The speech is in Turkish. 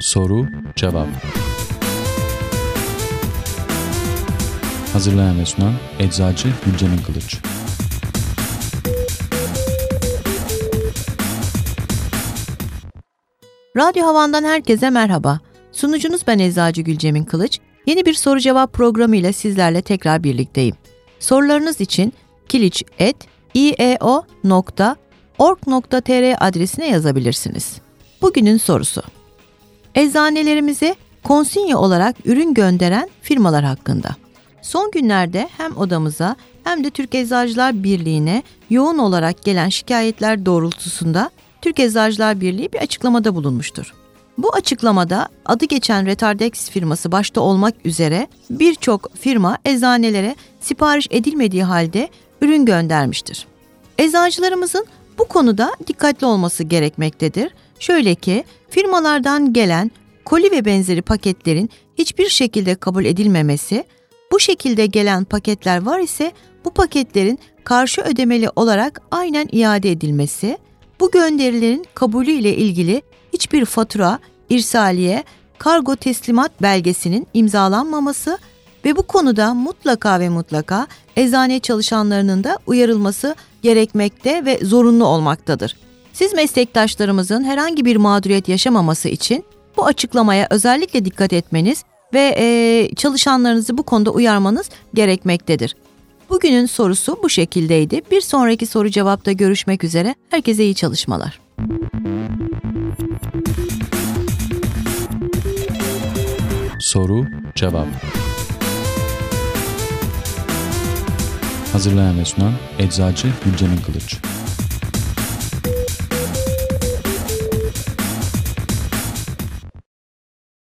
Soru Cevap Hazırlayan ve sunan Eczacı Gülcemin Kılıç Radyo Havan'dan herkese merhaba. Sunucunuz ben Eczacı Gülcemin Kılıç. Yeni bir soru cevap programı ile sizlerle tekrar birlikteyim. Sorularınız için kiliç.ieo.org.tr adresine yazabilirsiniz. Bugünün sorusu. Eczanelerimize konsinye olarak ürün gönderen firmalar hakkında. Son günlerde hem odamıza hem de Türk Eczacılar Birliği'ne yoğun olarak gelen şikayetler doğrultusunda Türk Eczacılar Birliği bir açıklamada bulunmuştur. Bu açıklamada adı geçen Retardex firması başta olmak üzere birçok firma eczanelere sipariş edilmediği halde ürün göndermiştir. Eczacılarımızın bu konuda dikkatli olması gerekmektedir. Şöyle ki firmalardan gelen koli ve benzeri paketlerin hiçbir şekilde kabul edilmemesi, bu şekilde gelen paketler var ise bu paketlerin karşı ödemeli olarak aynen iade edilmesi, bu gönderilerin kabulü ile ilgili hiçbir fatura, irsaliye, kargo teslimat belgesinin imzalanmaması ve bu konuda mutlaka ve mutlaka eczane çalışanlarının da uyarılması gerekmekte ve zorunlu olmaktadır. Siz meslektaşlarımızın herhangi bir mağduriyet yaşamaması için bu açıklamaya özellikle dikkat etmeniz ve e, çalışanlarınızı bu konuda uyarmanız gerekmektedir. Bugünün sorusu bu şekildeydi. Bir sonraki soru cevapta görüşmek üzere. Herkese iyi çalışmalar. Soru Cevap Hazırlayan ve sunan Eczacı Gülcemin Kılıç